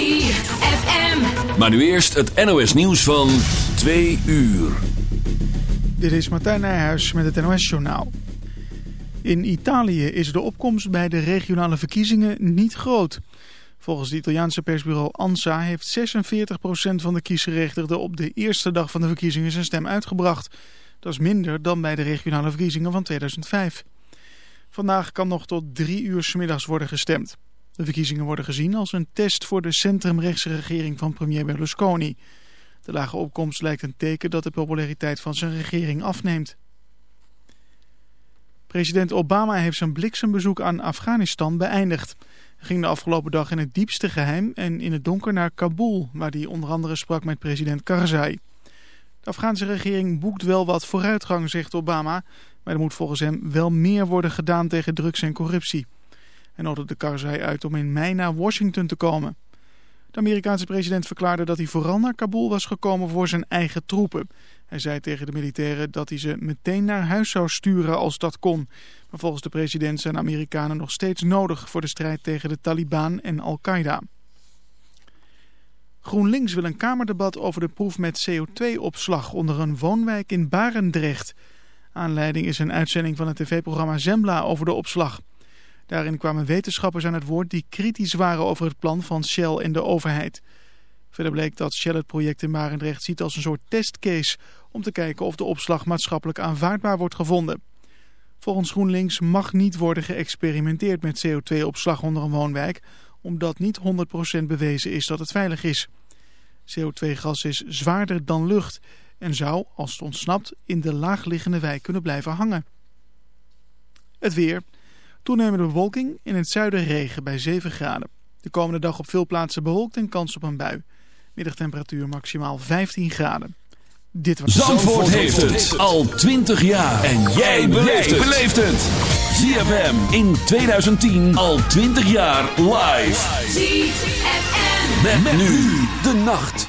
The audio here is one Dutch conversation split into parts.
ZFM. Maar nu eerst het NOS nieuws van 2 uur. Dit is Martijn Nijhuis met het NOS-journaal. In Italië is de opkomst bij de regionale verkiezingen niet groot. Volgens het Italiaanse persbureau ANSA heeft 46% van de kiesgerechtigden op de eerste dag van de verkiezingen zijn stem uitgebracht. Dat is minder dan bij de regionale verkiezingen van 2005. Vandaag kan nog tot drie uur 's middags worden gestemd. De verkiezingen worden gezien als een test voor de centrumrechtse regering van premier Berlusconi. De lage opkomst lijkt een teken dat de populariteit van zijn regering afneemt. President Obama heeft zijn bliksembezoek aan Afghanistan beëindigd. Hij ging de afgelopen dag in het diepste geheim en in het donker naar Kabul, waar hij onder andere sprak met president Karzai. De Afghaanse regering boekt wel wat vooruitgang, zegt Obama, maar er moet volgens hem wel meer worden gedaan tegen drugs en corruptie. Hij nodigde Karzai uit om in mei naar Washington te komen. De Amerikaanse president verklaarde dat hij vooral naar Kabul was gekomen voor zijn eigen troepen. Hij zei tegen de militairen dat hij ze meteen naar huis zou sturen als dat kon. Maar volgens de president zijn Amerikanen nog steeds nodig voor de strijd tegen de Taliban en Al-Qaeda. GroenLinks wil een kamerdebat over de proef met CO2-opslag onder een woonwijk in Barendrecht. Aanleiding is een uitzending van het tv-programma Zembla over de opslag. Daarin kwamen wetenschappers aan het woord die kritisch waren over het plan van Shell en de overheid. Verder bleek dat Shell het project in Barendrecht ziet als een soort testcase om te kijken of de opslag maatschappelijk aanvaardbaar wordt gevonden. Volgens GroenLinks mag niet worden geëxperimenteerd met CO2-opslag onder een woonwijk, omdat niet 100% bewezen is dat het veilig is. CO2-gas is zwaarder dan lucht en zou, als het ontsnapt, in de laagliggende wijk kunnen blijven hangen. Het weer. Toenemende bewolking, in het zuiden regen bij 7 graden. De komende dag op veel plaatsen bewolkt en kans op een bui. Middagtemperatuur maximaal 15 graden. Dit was Zandvoort, heeft het al 20 jaar. En jij beleeft het. ZFM in 2010 al 20 jaar live. ZFM. Met, met nu de nacht.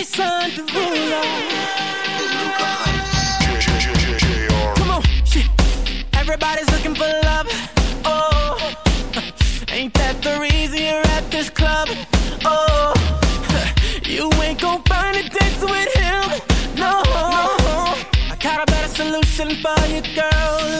Jason Derulo. Come on, shit. Everybody's looking for love. Oh, ain't that the reason you're at this club? Oh, you ain't gonna find a dance with him. No, I got a better solution for you, girl.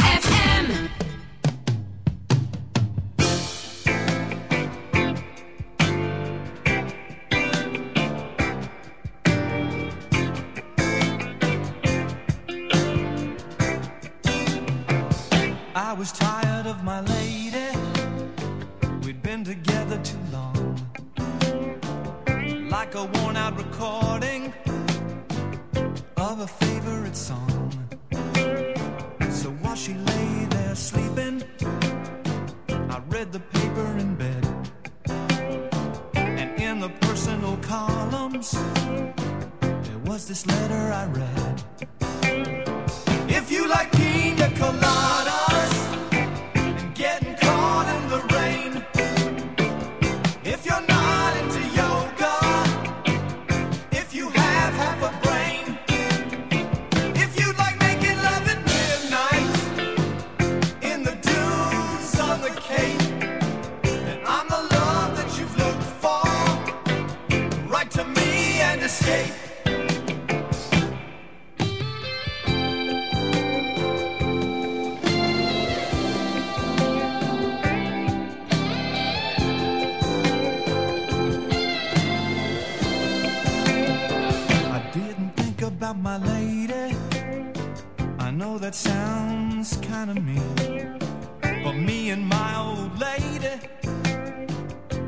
and my old lady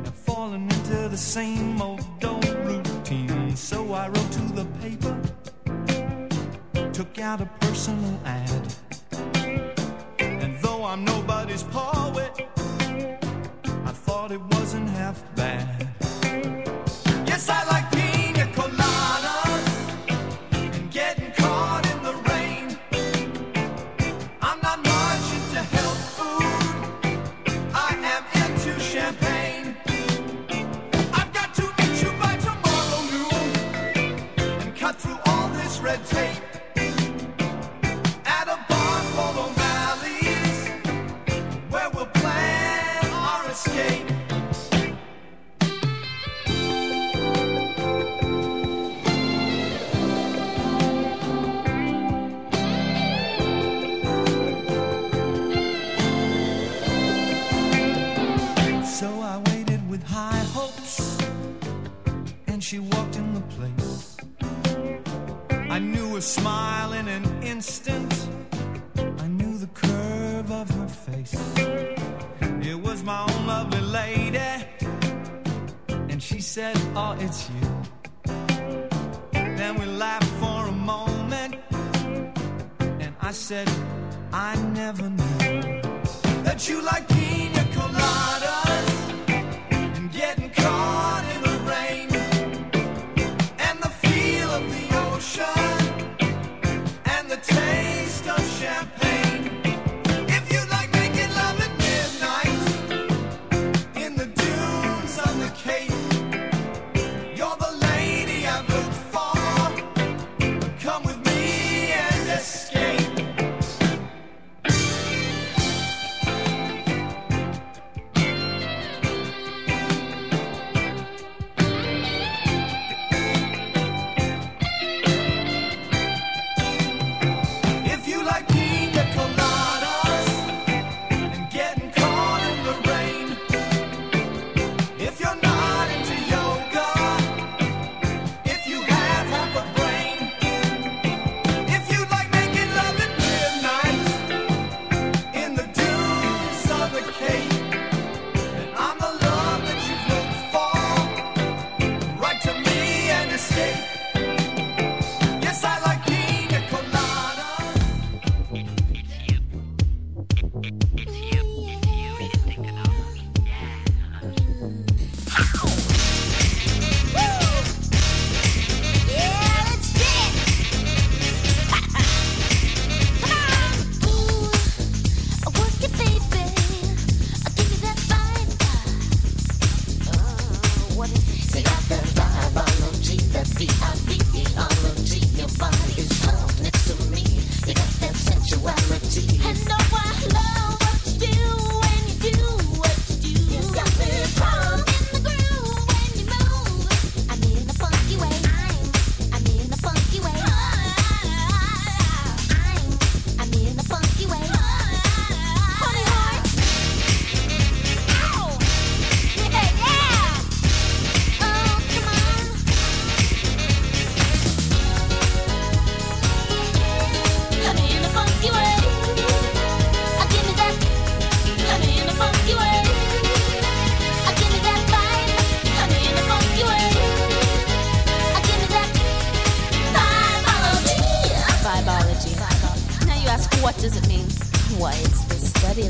have fallen into the same old old routine. So I wrote to the paper, took out a personal ad. And though I'm nobody's poet, I thought it wasn't half bad.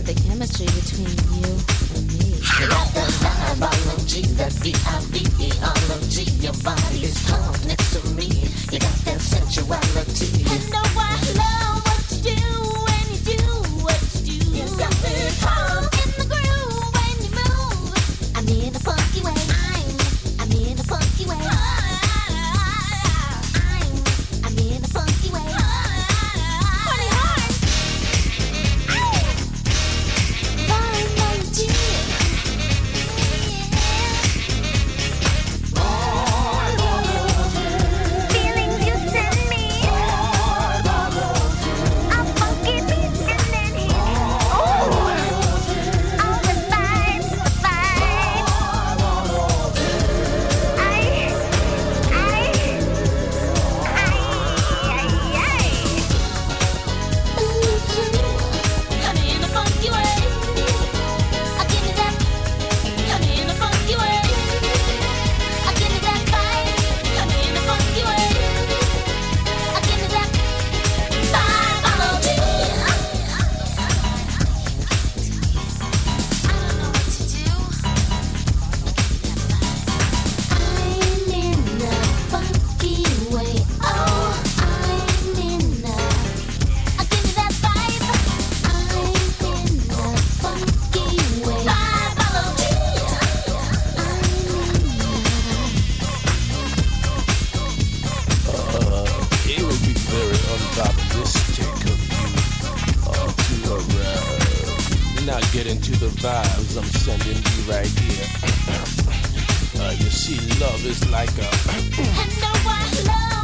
the chemistry between you into the vibes I'm sending you right here. uh, you see, love is like a. I know I love.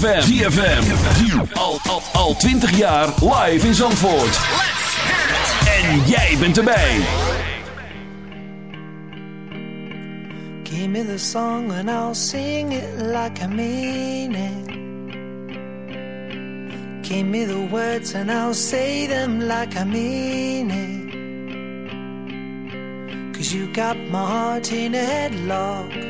ZFM. ZFM. Al, al, al 20 jaar live in Zandvoort. En jij bent erbij. Give me the song and I'll sing it like I mean it. Give me the words and I'll say them like I mean it. Cause you got my heart in a headlock.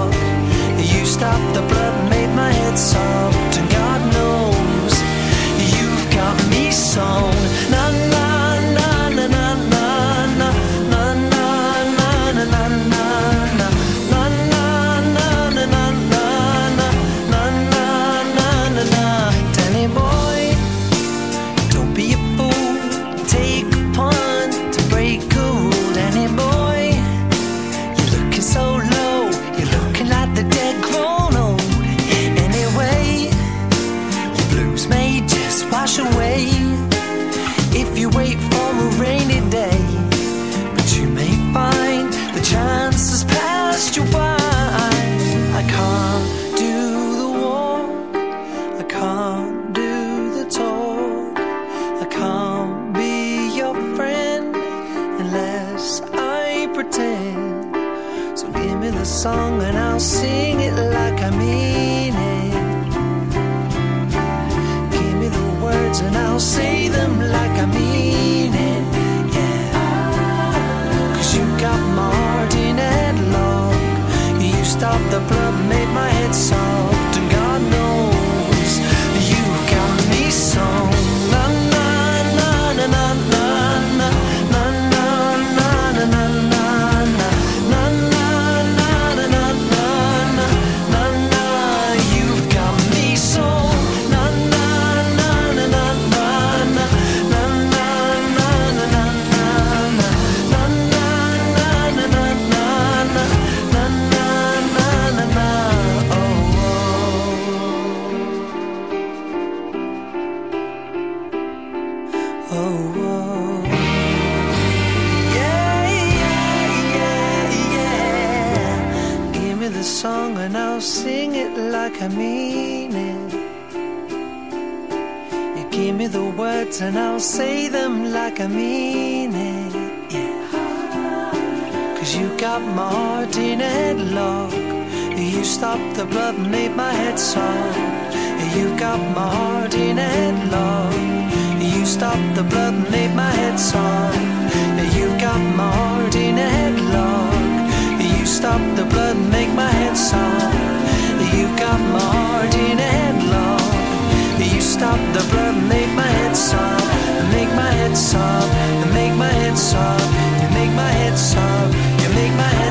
Stopped the blood made my head soft. And God knows you've got me sewn. Like I mean it. Yeah. Cause you got my heart in a headlock. You stopped the blood made my head soft. You got my heart in a headlock. You stopped the blood made my head soft. You got my heart in a headlock. You stopped the blood make my head soft. You got my heart in a headlock. You stopped the blood make my head soft. Make my head soft. Make my head soft. You make my head soft. You make my head